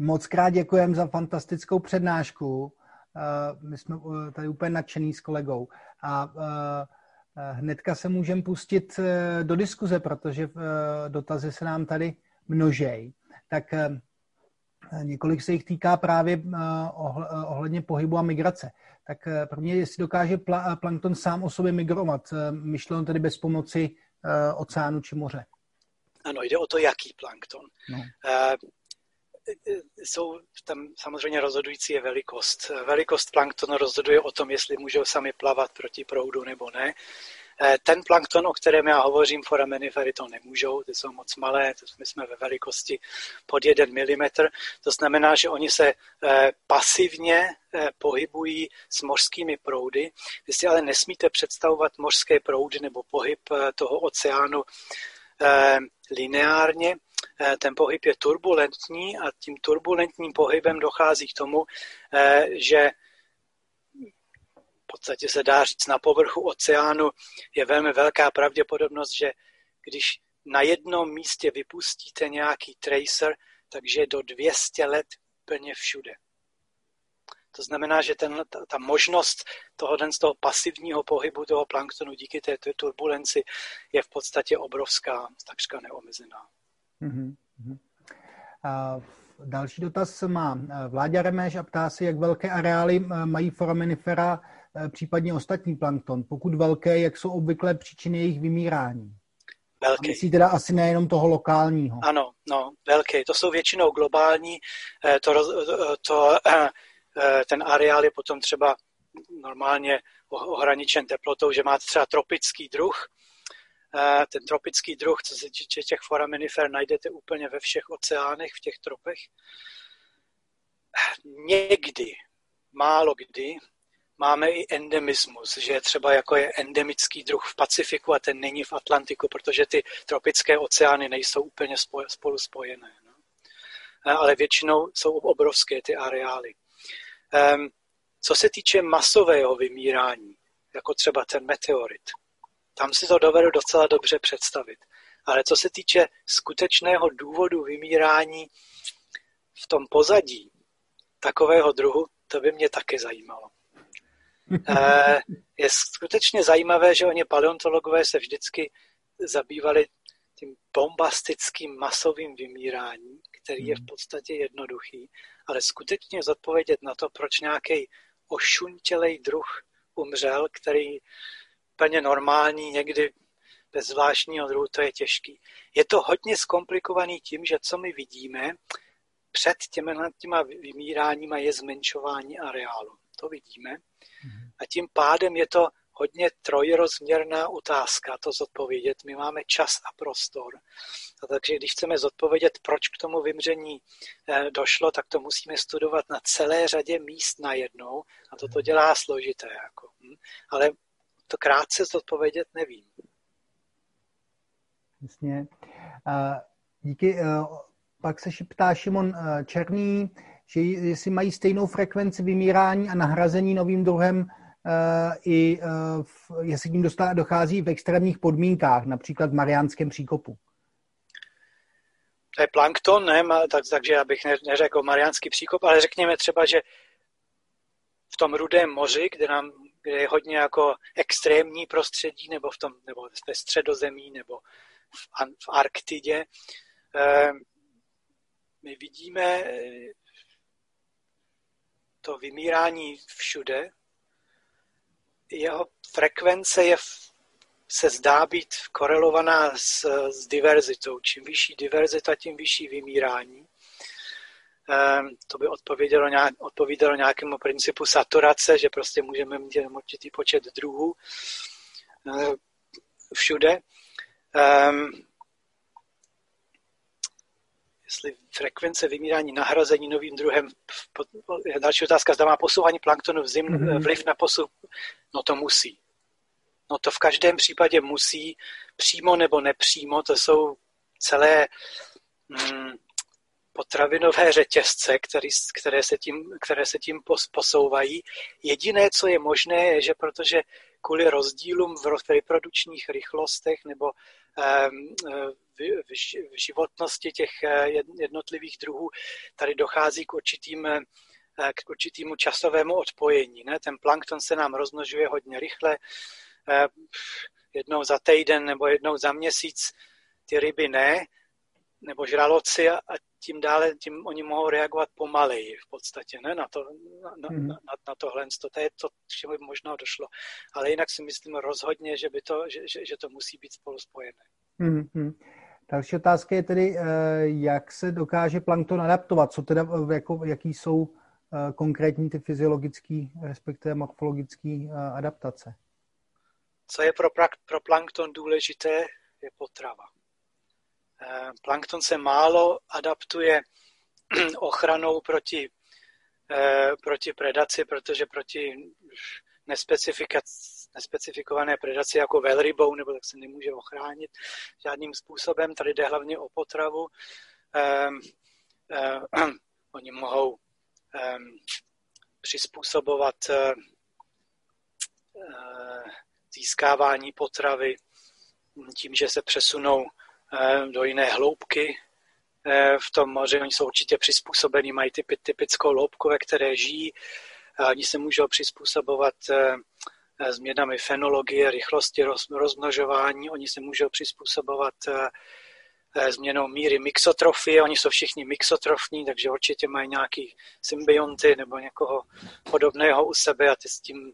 Moc krát děkujeme za fantastickou přednášku. My jsme tady úplně nadšený s kolegou. A hnedka se můžeme pustit do diskuze, protože dotazy se nám tady množej. Tak několik se jich týká právě ohledně pohybu a migrace. Tak prvně, jestli dokáže plankton sám o sobě migrovat, myšleno tedy bez pomoci oceánu či moře. Ano, jde o to, jaký plankton. No. Jsou tam samozřejmě rozhodující je velikost. Velikost planktonu rozhoduje o tom, jestli můžou sami plavat proti proudu nebo ne. Ten plankton, o kterém já hovořím, foraminifery to nemůžou, ty jsou moc malé, my jsme ve velikosti pod 1 mm, to znamená, že oni se pasivně pohybují s mořskými proudy. Vy si ale nesmíte představovat mořské proudy nebo pohyb toho oceánu lineárně, Eh, ten pohyb je turbulentní a tím turbulentním pohybem dochází k tomu, eh, že v podstatě se dá říct na povrchu oceánu je velmi velká pravděpodobnost, že když na jednom místě vypustíte nějaký tracer, takže do 200 let úplně všude. To znamená, že ten, ta, ta možnost toho, z toho pasivního pohybu toho planktonu díky té turbulenci je v podstatě obrovská, takřka neomezená. Mm-hmm. A další dotaz má eh, Vláďa Remeš a ptá se, jak velké areály eh, mají foraminifera, eh, případně ostatní plankton. Pokud velké, jak jsou obvyklé příčiny jejich vymírání? Velký. Myslí teda asi nejenom toho lokálního. Ano, no, velké. To jsou většinou globální. To, to, ten areál je potom třeba normálně ohraničen teplotou, že máte třeba tropický druh, ten tropický druh, co se týče těch foraminifer, najdete úplně ve všech oceánech, v těch tropech. Někdy, málo kdy, máme i endemismus, že třeba jako je endemický druh v Pacifiku a ten není v Atlantiku, protože ty tropické oceány nejsou úplně spolu spojené. No. Ale většinou jsou obrovské ty areály. Co se týče masového vymírání, jako třeba ten meteorit, tam si to dovedu docela dobře představit. Ale co se týče skutečného důvodu vymírání v tom pozadí takového druhu, to by mě taky zajímalo. Eh, je skutečně zajímavé, že oni paleontologové se vždycky zabývali tím bombastickým masovým vymíráním, který je v podstatě jednoduchý, ale skutečně zodpovědět na to, proč nějaký ošuntělej druh umřel, který úplně normální, někdy bez zvláštního druhu, to je těžký. Je to hodně zkomplikovaný tím, že co my vidíme před těmi, těma vymíráníma je zmenšování areálu. To vidíme. A tím pádem je to hodně trojrozměrná otázka to zodpovědět. My máme čas a prostor. A takže když chceme zodpovědět, proč k tomu vymření eh, došlo, tak to musíme studovat na celé řadě míst najednou a to to dělá složité. Jako. Hm. Ale to krátce zodpovědět nevím. Jasně. Díky. E, pak se ptá Šimon e, Černý, že jestli mají stejnou frekvenci vymírání a nahrazení novým druhem, e, i jestli k ním dochází v extrémních podmínkách, například v Mariánském příkopu. To je plankton, ne? Tak, takže já bych neřekl Mariánský příkop, ale řekněme třeba, že v tom rudém moři, kde nám kde je hodně jako extrémní prostředí, nebo, v tom, nebo ve středozemí, nebo v, v Arktidě. Ehm, my vidíme eh, to vymírání všude. Jeho frekvence je, se zdá být korelovaná s, s diverzitou. Čím vyšší diverzita, tím vyšší vymírání. Ehm, to by odpovědělo, nějak, odpovídalo nějakému principu saturace, že prostě můžeme mít jenom určitý počet druhů ehm, všude. Um, jestli frekvence vymírání nahrazení novým druhem, další otázka, zda má posouvání planktonu v zim mm-hmm. vliv na posu, no to musí. No to v každém případě musí, přímo nebo nepřímo, to jsou celé mm, potravinové řetězce, který, které, se tím, které se tím posouvají. Jediné, co je možné, je, že protože kvůli rozdílům v reprodukčních rychlostech nebo v životnosti těch jednotlivých druhů tady dochází k určitým k určitému časovému odpojení. Ne? Ten plankton se nám rozmnožuje hodně rychle, jednou za týden nebo jednou za měsíc, ty ryby ne, nebo žraloci a tím dále, tím oni mohou reagovat pomaleji v podstatě, ne, na, to, na, na, na tohle. To je to, čemu by možná došlo. Ale jinak si myslím rozhodně, že, by to, že, že, že to musí být spolu spojené. Mm-hmm. Další otázka je tedy, eh, jak se dokáže plankton adaptovat, co teda, eh, jako, jaký jsou eh, konkrétní ty fyziologické, respektive morfologické adaptace? Co je pro, pro plankton důležité, je potrava. Eh, plankton se málo adaptuje ochranou proti, eh, proti predaci, protože proti nespecifikované predaci jako velrybou, nebo tak se nemůže ochránit žádným způsobem. Tady jde hlavně o potravu. Um, um, oni mohou um, přizpůsobovat získávání potravy tím, že se přesunou Eh, do jiné hloubky eh, v tom moři. Oni jsou určitě přizpůsobení, mají typy, typickou hloubku, ve které žijí. Oni se můžou přizpůsobovat eh, změnami fenologie, rychlosti rozmnožování. Oni se můžou přizpůsobovat změnou míry mixotrofie. Oni jsou všichni mixotrofní, takže určitě mají nějaký symbionty nebo někoho podobného u sebe a ty s tím,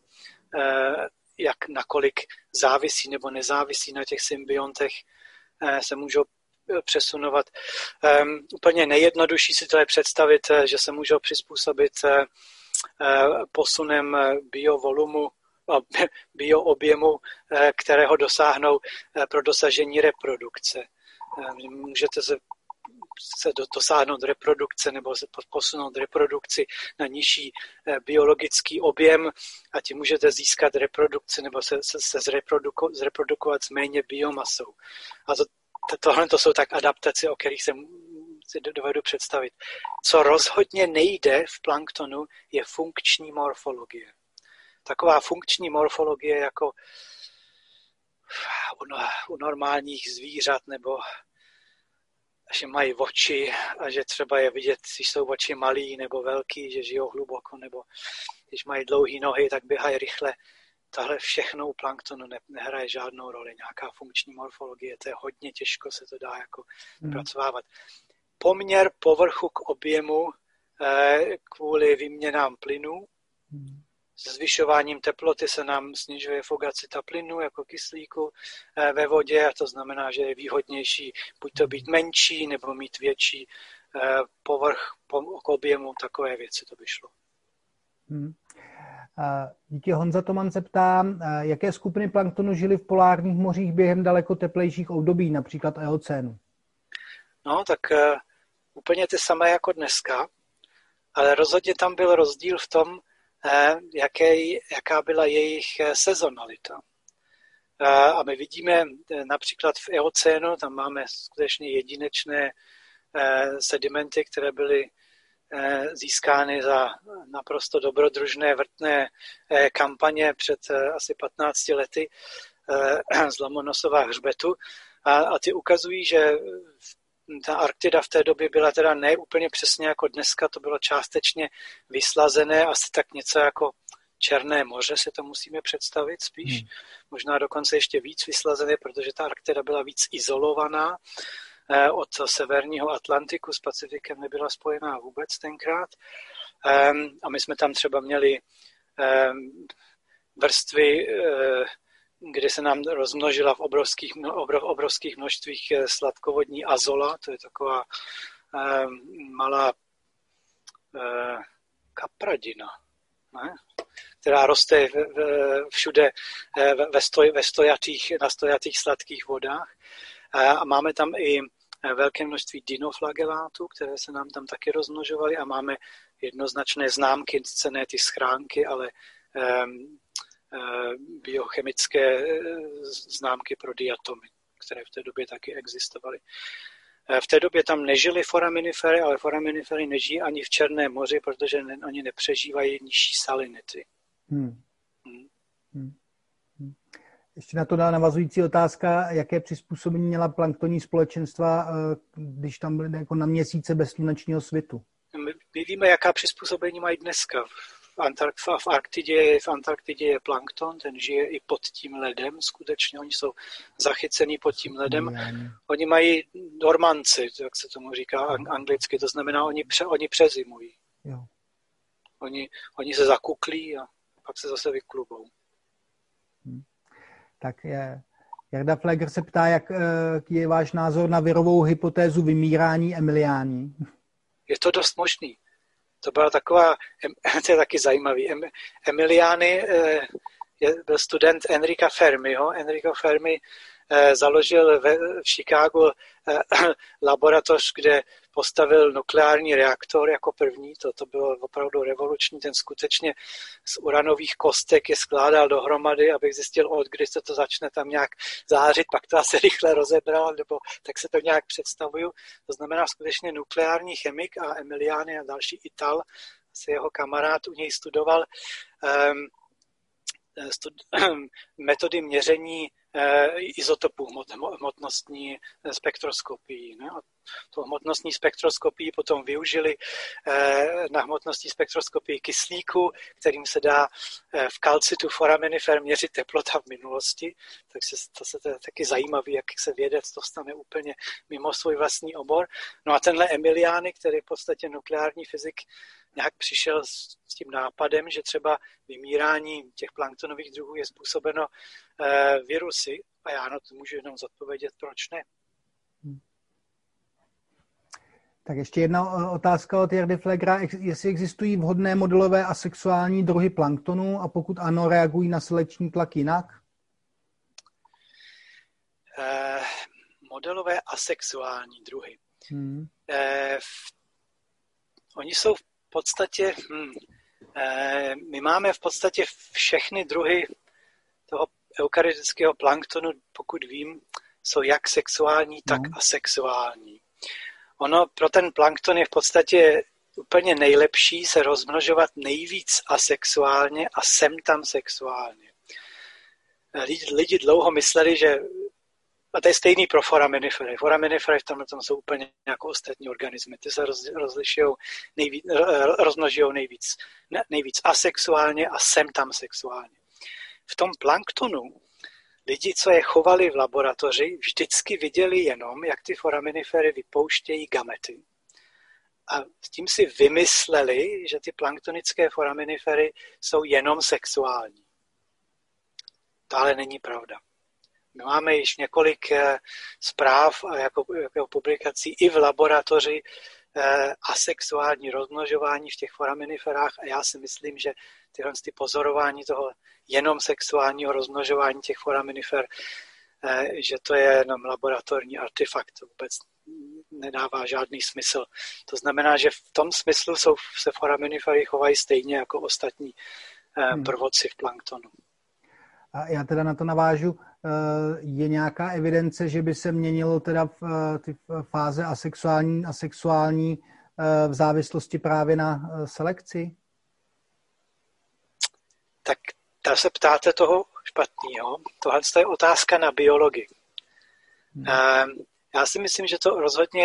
jak nakolik závisí nebo nezávisí na těch symbiontech, Eh, se můžou eh, přesunovat. Um, úplně nejjednodušší si to je představit, eh, že se můžou přizpůsobit posunem biovolumu, bioobjemu, kterého dosáhnou pro dosažení reprodukce. Můžete se se dosáhnout reprodukce nebo se posunout reprodukci na nižší biologický objem a tím můžete získat reprodukci nebo se, se, se zreproduko, zreprodukovat s méně biomasou. A to, tohle to jsou tak adaptace, o kterých jsem si dovedu představit. Co rozhodně nejde v planktonu, je funkční morfologie. Taková funkční morfologie jako u normálních zvířat nebo že mají oči a že třeba je vidět, když jsou oči malý nebo velký, že žijou hluboko, nebo když mají dlouhé nohy, tak běhají rychle. Tahle všechno u planktonu ne, nehraje žádnou roli. Nějaká funkční morfologie, to je hodně těžko se to dá jako hmm. pracovávat. Poměr povrchu k objemu eh, kvůli výměnám plynů hmm zvyšováním teploty se nám snižuje fogacita plynu jako kyslíku eh, ve vodě a to znamená, že je výhodnější buď to být menší nebo mít větší eh, povrch k objemu, takové věci to by šlo. Hmm. Díky Honza Toman se ptá, jaké skupiny planktonu žily v polárních mořích během daleko teplejších období, například eocénu? No, tak úplně ty samé jako dneska, ale rozhodně tam byl rozdíl v tom, Eh, jaké, jaká byla jejich eh, sezonalita. Eh, a my vidíme například v Eocénu, tam máme skutečně jedinečné sedimenty, které byly získány za naprosto dobrodružné vrtné kampaně před asi 15 lety z Lomonosova hřbetu. A, a ty ukazují, že v ta Arktida v té době byla teda ne úplně přesně jako dneska, to bylo částečně vyslazené, asi tak něco jako Černé moře se to musíme představit spíš, hmm. možná dokonce ještě víc vyslazené, protože ta Arktida byla víc izolovaná eh, od severního Atlantiku s Pacifikem nebyla spojená vůbec tenkrát. Ehm, a my jsme tam třeba měli ehm, vrstvy eh, kdy se nám rozmnožila v obrovských, obrov, obrovských množstvích eh, sladkovodní azola, to je taková eh, malá eh, kapradina, ne? která roste v, v, všude eh, ve, stoj, ve stojatých, na stojatých sladkých vodách. A máme tam i eh, velké množství dinoflagelátů, které se nám tam taky rozmnožovaly a máme jednoznačné známky, cené ty schránky, ale Eh, biochemické eh, známky pro diatomy, které v té době taky existovaly. Eh, v té době tam nežili foraminifery, ale foraminifery nežijí ani v Černém moři, protože ne, oni nepřežívají nižší salinity. Hmm. Hmm. Hmm. Ještě na to dá navazující otázka, jaké přizpůsobení měla planktonní společenstva, eh, když tam byly jako na měsíce bez slunečního světu? My, my víme, jaká přizpůsobení mají dneska. V, Antark- v, Arktidě, v Antarktidě je plankton, ten žije i pod tím ledem, skutečně oni jsou zachycený pod tím ledem. Mm. Oni mají dormanci, jak se tomu říká anglicky, to znamená, oni, pře, oni přezimují. Jo. Oni, oni se zakuklí a pak se zase vyklubou. Hmm. Tak je, Jarda Fleger se ptá, jak eh, je váš názor na virovou hypotézu vymírání Emiliání. Je to dost možný. To byla taková, to je taky zajímavý. Emiliány eh, je, byl student Enrika Fermiho. Enrico Fermi založil v Chicago laboratoř, kde postavil nukleární reaktor jako první, to, to bylo opravdu revoluční, ten skutečně z uranových kostek je skládal dohromady, abych zjistil, od kdy se to začne tam nějak zářit, pak to asi rychle rozebral, nebo tak se to nějak představuju. To znamená skutečně nukleární chemik a Emiliani a další Ital, se jeho kamarád u něj studoval um, stud, metody měření Eh, izotopů hmotnostní spektroskopii. A tu hmotnostní spektroskopii potom využili eh, na hmotnostní spektroskopii kyslíku, kterým se dá eh, v kalcitu foraminifer měřit teplota v minulosti. Takže to se to je taky zajímavé, jak se vědec dostane úplně mimo svůj vlastní obor. No a tenhle Emiliány, který je v podstatě nukleární fyzik, nějak přišel s, s tím nápadem, že třeba vymírání těch planktonových druhů je způsobeno e, virusy a já na to můžu jenom zodpovědět, proč ne. Hmm. Tak ještě jedna eh, otázka od Jardy Flegra. Jestli existují vhodné modelové asexuální druhy planktonu a pokud ano, reagují na selekční tlak jinak? Eh, modelové asexuální druhy. Hmm. Eh, v, oni jsou v podstatě, hm, eh, my máme v podstatě všechny druhy toho eukarytického planktonu, pokud vím, jsou jak sexuální, tak no. asexuální. Ono pro ten plankton je v podstatě úplně nejlepší se rozmnožovat nejvíc asexuálně a sem tam sexuálně. Lidi, lidi dlouho mysleli, že a to je stejný pro foraminifery. Foraminifery v tomhle tom jsou úplně jako ostatní organismy. Ty se roz, rozlišují nejvíc, rozmnožují nejvíc, ne, nejvíc asexuálně a sem tam sexuálně. V tom planktonu lidi, co je chovali v laboratoři, vždycky viděli jenom, jak ty foraminifery vypouštějí gamety. A s tím si vymysleli, že ty planktonické foraminifery jsou jenom sexuální. To ale není pravda. My máme již několik eh, zpráv a jako, jako publikací i v laboratoři eh, asexuální rozmnožování v těch foraminiferách a já si myslím, že tyhle ty pozorování toho jenom sexuálního rozmnožování těch foraminifer, eh, že to je jenom laboratorní artefakt, to vůbec nedává žádný smysl. To znamená, že v tom smyslu jsou, se foraminifery chovají stejně jako ostatní hmm. prvodci v planktonu. A já teda na to navážu. Eh, je nějaká evidence, že by se měnilo teda v eh, ty fáze asexuální, asexuální eh, v závislosti právě na selekci? Tak ta se ptáte toho špatného. Tohle je otázka na biologii. Hmm. Já si myslím, že to rozhodně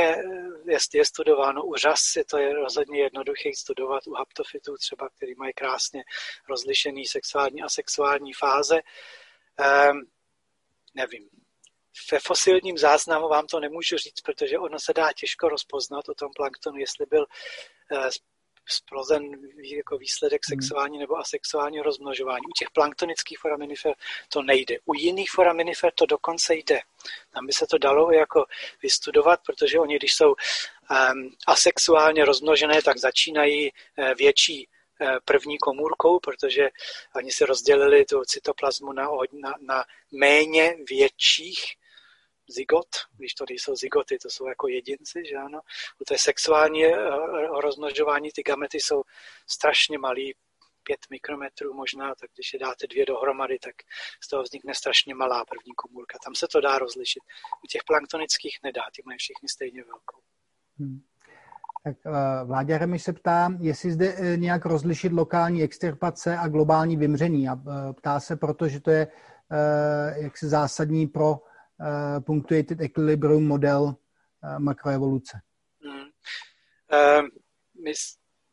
je, je studováno. U řas je to je rozhodně jednoduché studovat u haptofitů třeba, který mají krásně rozlišený sexuální a sexuální fáze. Nevím. Ve fosilním záznamu vám to nemůžu říct, protože ono se dá těžko rozpoznat o tom planktonu, jestli byl uh, splozen jako výsledek hmm. sexuální nebo asexuálního rozmnožování. U těch planktonických foraminifer to nejde. U jiných foraminifer to dokonce jde. Tam by se to dalo jako vystudovat, protože oni, když jsou um, asexuálně rozmnožené, tak začínají uh, větší první komůrkou, protože oni se rozdělili tu cytoplazmu na, na, na méně větších zygot, když to nejsou zygoty, to jsou jako jedinci, že ano. U té sexuální eh, rozmnožování ty gamety jsou strašně malý, pět mikrometrů možná, tak když je dáte dvě dohromady, tak z toho vznikne strašně malá první komůrka. Tam se to dá rozlišit. U těch planktonických nedá, ty mají všichni stejně velkou. Hmm. Tak eh, Vláďa Remi se ptá, jestli zde eh, nějak rozlišit lokální extirpace a globální vymření. A ptá se, protože to je jaksi zásadní pro punctuated equilibrium model makroevoluce. Hmm. Um, my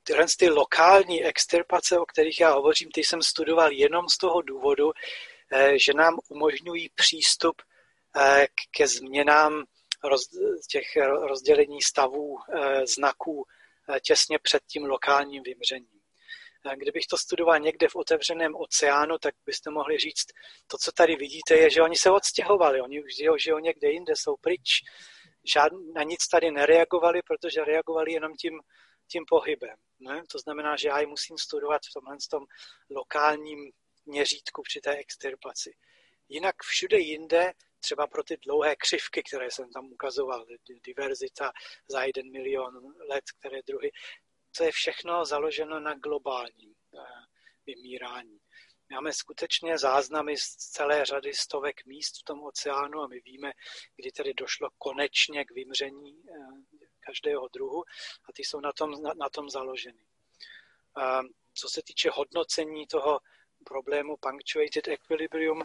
tyhle ty lokální extirpace, o kterých já hovořím, ty jsem studoval jenom z toho důvodu, že nám umožňují přístup ke změnám roz, těch rozdělení stavů znaků těsně před tím lokálním vymřením. Kdybych to studoval někde v otevřeném oceánu, tak byste mohli říct, to, co tady vidíte, je, že oni se odstěhovali, oni už žijou, žijou někde jinde, jsou pryč, žád, na nic tady nereagovali, protože reagovali jenom tím, tím pohybem. Ne? To znamená, že já ji musím studovat v tomhle tom lokálním měřítku při té extirpaci. Jinak všude jinde, třeba pro ty dlouhé křivky, které jsem tam ukazoval, diverzita za jeden milion let, které druhy, to je všechno založeno na globálním eh, vymírání. Máme skutečně záznamy z celé řady stovek míst v tom oceánu a my víme, kdy tedy došlo konečně k vymření eh, každého druhu a ty jsou na tom, na, na tom založeny. A co se týče hodnocení toho problému punctuated equilibrium,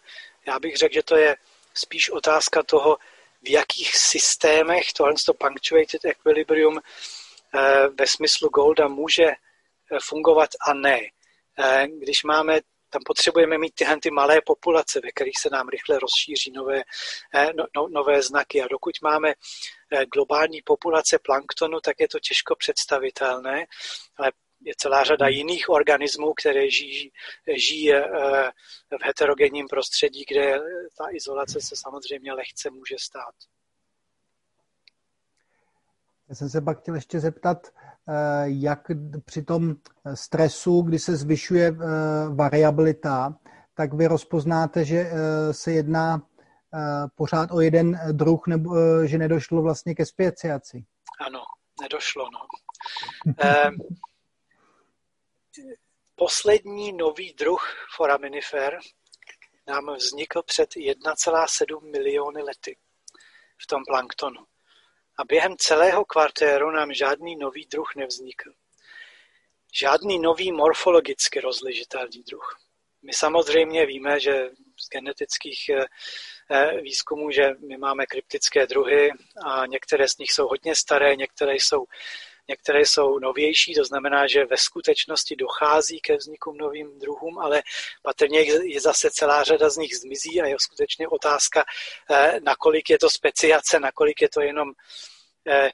já bych řekl, že to je spíš otázka toho, v jakých systémech tohle punctuated equilibrium eh, ve smyslu Golda může eh, fungovat a ne. Když máme tam potřebujeme mít tyhle ty malé populace, ve kterých se nám rychle rozšíří nové, eh, no, no, nové znaky. A dokud máme eh, globální populace planktonu, tak je to těžko představitelné, ale je celá řada hmm. jiných organismů, které žijí, žijí eh, v heterogenním prostředí, kde ta izolace se samozřejmě lehce může stát. Já jsem se pak chtěl ještě zeptat, Eh, jak při tom stresu, kdy se zvyšuje eh, variabilita, tak vy rozpoznáte, že se jedná pořád o jeden druh, nebo že nedošlo vlastně ke speciaci. Ano, nedošlo. No. poslední nový druh foraminifer nám vznikl před 1,7 miliony lety v tom planktonu a během celého kvartéru nám žádný nový druh nevznikl. Žádný nový morfologicky rozlišitelný druh. My samozřejmě víme, že z genetických eh, eh, výzkumů, že my máme kryptické druhy a některé z nich jsou hodně staré, některé jsou, některé jsou novější, to znamená, že ve skutečnosti dochází ke vzniku novým druhům, ale patrně je zase celá řada z nich zmizí a je skutečně otázka, eh, nakolik je to speciace, nakolik je to jenom Eh,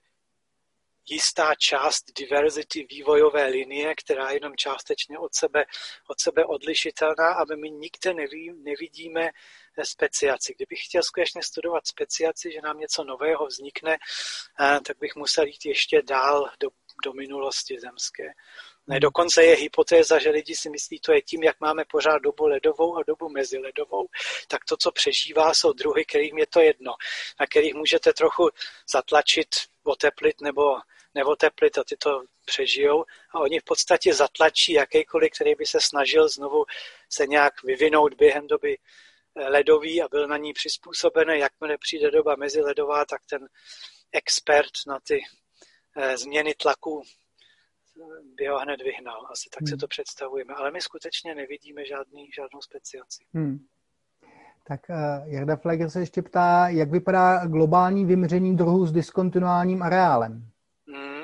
jistá část diverzity vývojové linie, která je jenom částečně od sebe, od sebe odlišitelná, aby my nikde nevidíme eh, speciaci. Kdybych chtěl skutečně studovat speciaci, že nám něco nového vznikne, eh, tak bych musel jít ještě dál do, do minulosti zemské. Ne, dokonce je hypotéza, že lidi si myslí, to je tím, jak máme pořád dobu ledovou a dobu meziledovou, tak to, co přežívá, jsou druhy, kterým je to jedno, na kterých můžete trochu zatlačit, oteplit nebo neoteplit a ty to přežijou a oni v podstatě zatlačí jakýkoliv, který by se snažil znovu se nějak vyvinout během doby ledový a byl na ní přizpůsobený. Jakmile přijde doba meziledová, tak ten expert na ty eh, změny tlaku by ho hned vyhnal. Asi tak hmm. se to představujeme. Ale my skutečně nevidíme žádný, žádnou speciaci. Hmm. Tak uh, Jarda Fleger se ještě ptá, jak vypadá globální vymření druhů s diskontinuálním areálem? Hmm.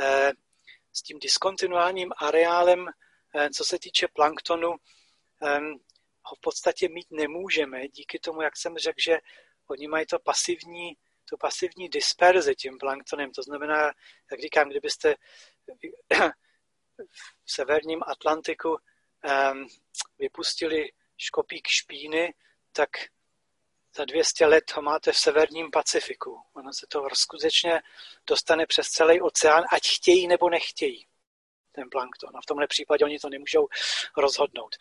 E, s tím diskontinuálním areálem, e, co se týče planktonu, e, ho v podstatě mít nemůžeme, díky tomu, jak jsem řekl, že oni mají to pasivní, to pasivní disperzi tím planktonem. To znamená, jak říkám, kdybyste v severním Atlantiku vypustili škopík špíny, tak za 200 let ho máte v severním Pacifiku. Ono se to skutečně dostane přes celý oceán, ať chtějí nebo nechtějí ten plankton. A v tomhle případě oni to nemůžou rozhodnout.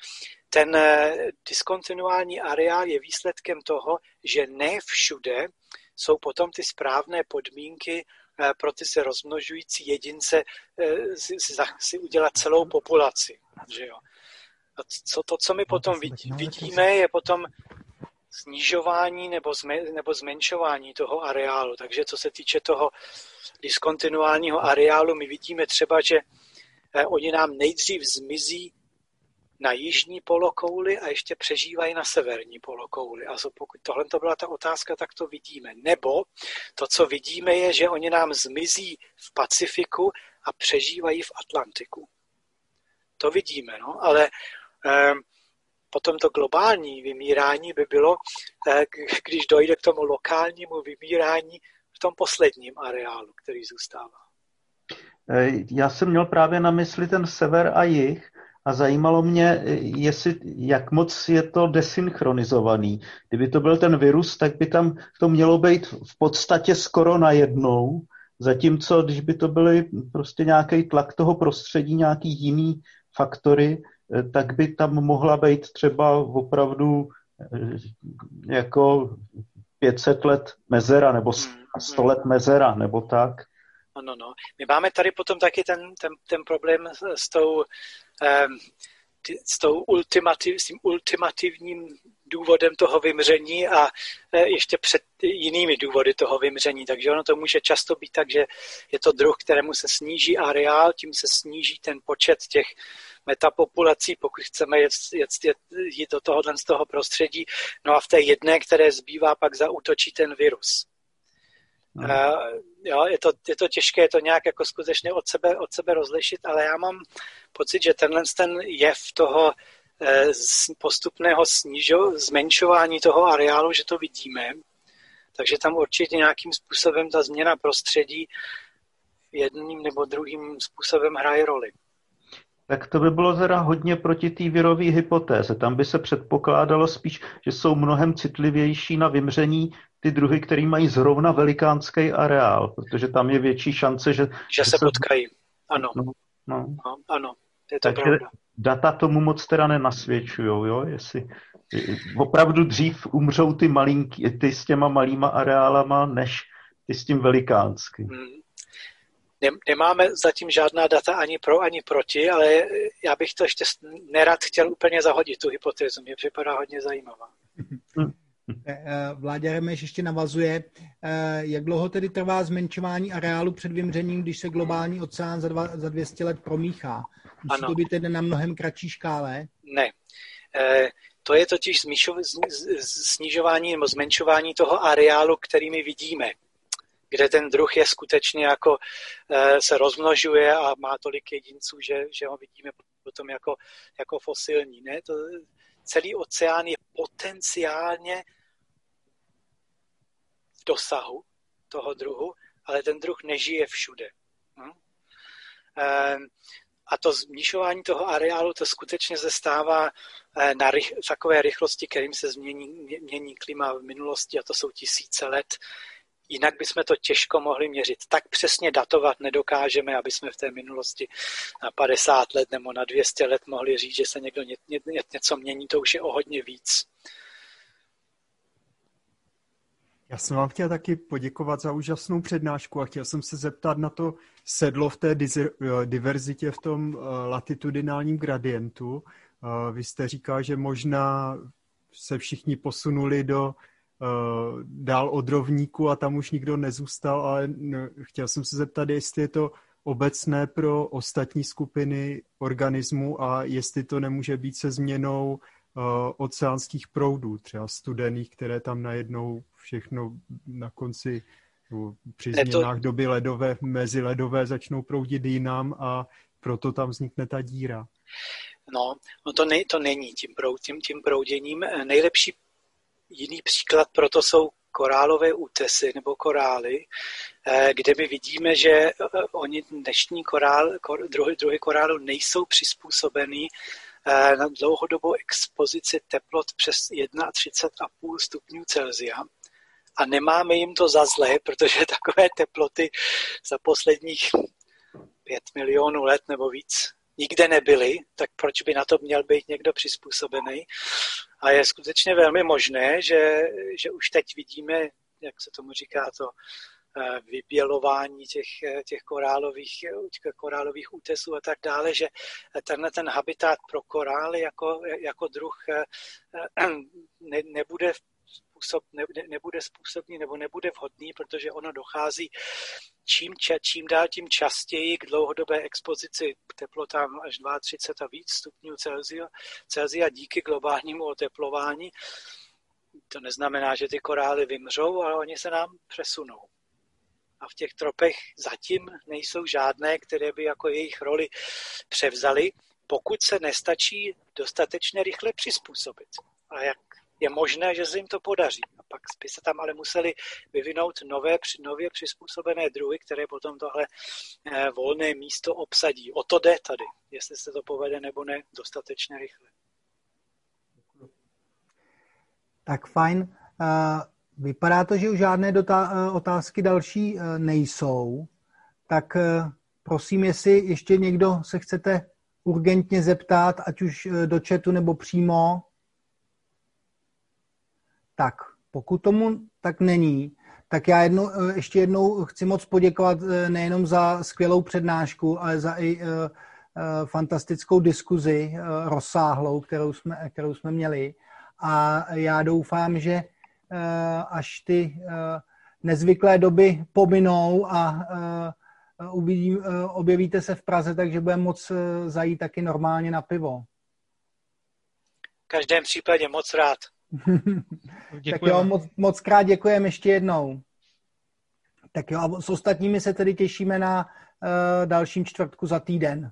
Ten eh, diskontinuální areál je výsledkem toho, že ne všude jsou potom ty správné podmínky Eh, pro ty se rozmnožující jedince eh, si, si, udělat celou populaci. Že jo? A co, to, co my potom vidíme, je potom snižování nebo, zme, nebo zmenšování toho areálu. Takže co se týče toho diskontinuálního areálu, my vidíme třeba, že oni nám nejdřív zmizí na jižní polokouli a ještě přežívají na severní polokouli. A pokud tohle to byla ta otázka, tak to vidíme. Nebo to, co vidíme, je, že oni nám zmizí v Pacifiku a přežívají v Atlantiku. To vidíme, no, ale eh, potom to globální vymírání by bylo, eh, když dojde k tomu lokálnímu vymírání v tom posledním areálu, který zůstává. Eh, já jsem měl právě na mysli ten sever a jih a zajímalo mě, jestli, jak moc je to desynchronizovaný. Kdyby to byl ten virus, tak by tam to mělo být v podstatě skoro najednou, zatímco když by to byly prostě nějaký tlak toho prostředí, nějaký jiný faktory, tak by tam mohla být třeba opravdu eh, jako 500 let mezera nebo 100 hmm, let mezera nebo tak. Ano, no. My máme tady potom taky ten, ten, ten problém s tou, um, s, tou ultimativ, s tím ultimativním důvodem toho vymření a e, ještě před jinými důvody toho vymření. Takže ono to může často být tak, že je to druh, kterému se sníží areál, tím se sníží ten počet těch metapopulací, pokud chceme jet, jet, jet, jít do tohohle z toho prostředí. No a v té jedné, které zbývá, pak zautočí ten virus. No. Jo, je, to, je to těžké, je to nějak jako skutečně od sebe, od sebe rozlišit, ale já mám pocit, že tenhle ten jev toho eh, postupného snižo, zmenšování toho areálu, že to vidíme. Takže tam určitě nějakým způsobem ta změna prostředí jedním nebo druhým způsobem hraje roli. Tak to by bylo teda hodně proti té virové hypotéze. Tam by se předpokládalo spíš, že jsou mnohem citlivější na vymření ty druhy, které mají zrovna velikánský areál, protože tam je větší šance, že... Že, se, se potkají, ano. No, no. no ano, je to Takže pravda. data tomu moc teda nenasvědčují, jo, jestli opravdu dřív umřou ty, malinký, ty s těma malýma areálama, než ty s tím velikánským. Hmm nemáme zatím žádná data ani pro, ani proti, ale já bych to ještě nerad chtěl úplně zahodit, tu hypotézu. Mě připadá hodně zajímavá. Eh, eh, Vládě Remeš ještě navazuje, eh, jak dlouho tedy trvá zmenšování areálu před vymřením, když se globální oceán za, dva, za 200 let promíchá? Musí ano. to být tedy na mnohem kratší škále? Ne. To je totiž snižování nebo zmenšování toho areálu, který my vidíme kde ten druh je skutečně jako se rozmnožuje a má tolik jedinců, že, že ho vidíme potom jako, jako fosilní. Ne? To, celý oceán je potenciálně dosahu toho druhu, ale ten druh nežije všude. Hm? Ehm, a to zmíšování toho areálu, to skutečně se stává eh, na rych, takové rychlosti, kterým se změní, mění klima v minulosti, a to jsou tisíce let. Jinak bychom to těžko mohli měřit. Tak přesně datovat nedokážeme, aby jsme v té minulosti na 50 let nebo na 200 let mohli říct, že se někdo ně, ně, něco mění, to už je o hodně víc. Já jsem vám chtěl taky poděkovat za úžasnou přednášku a chtěl jsem se zeptat na to sedlo v té diverzitě v tom eh, latitudinálním gradientu. Eh, vy jste říkal, že možná se všichni posunuli do eh, dál od rovníku a tam už nikdo nezůstal, ale chtěl jsem se zeptat, jestli je to obecné pro ostatní skupiny organismů a jestli to nemůže být se změnou oceánských proudů, třeba studených, které tam najednou všechno na konci při změnách to... doby ledové, mezi ledové začnou proudit jinam a proto tam vznikne ta díra. No, no to, ne, to není tím, proud, tím, tím prouděním. Nejlepší jiný příklad proto jsou korálové útesy nebo korály, eh, kde my vidíme, že eh, oni dnešní korál, druhy, druhy korálu nejsou přizpůsobený eh, na dlouhodobou expozici teplot přes 31,5 stupňů Celsia a nemáme jim to za zlé, protože takové teploty za posledních pět milionů let nebo víc nikde nebyly, tak proč by na to měl být někdo přizpůsobený? A je skutečně velmi možné, že, že už teď vidíme, jak se tomu říká, to eh, vybělování těch, těch korálových, těch korálových útesů a tak dále, že tenhle ten habitat pro korály jako, jako druh eh, ne, nebude způsob, ne, nebude způsobný nebo nebude vhodný, protože ono dochází čím, čím dál tím častěji k dlouhodobé expozici teplotám až 32 a víc stupňů Celsia, Celsia díky globálnímu oteplování. To neznamená, že ty korály vymřou, ale oni se nám přesunou. A v těch tropech zatím nejsou žádné, které by jako jejich roli převzaly, pokud se nestačí dostatečně rychle přizpůsobit. A jak je možné, že se jim to podaří. A pak by se tam ale museli vyvinout nové, nově přizpůsobené druhy, které potom tohle eh, volné místo obsadí. O to jde tady, jestli se to povede nebo ne dostatečně rychle. Tak fajn. Eh, vypadá to, že už žádné dotá- eh, otázky další nejsou. Tak prosím, jestli ještě někdo se chcete urgentně zeptat, ať už do chatu nebo přímo, tak pokud tomu tak není, tak já jedno, eh, ještě jednou chci moc poděkovat eh, nejenom za skvělou přednášku, ale za i uh, fantastickou diskuzi, rozsáhlou, kterou jsme, kterou jsme měli. A já doufám, že až ty nezvyklé doby pominou a uvidím, objevíte se v Praze, takže budeme moc zajít taky normálně na pivo. V každém případě moc rád. tak jo, moc, moc krát děkujeme ještě jednou. Tak jo, a s ostatními se tedy těšíme na uh, dalším čtvrtku za týden.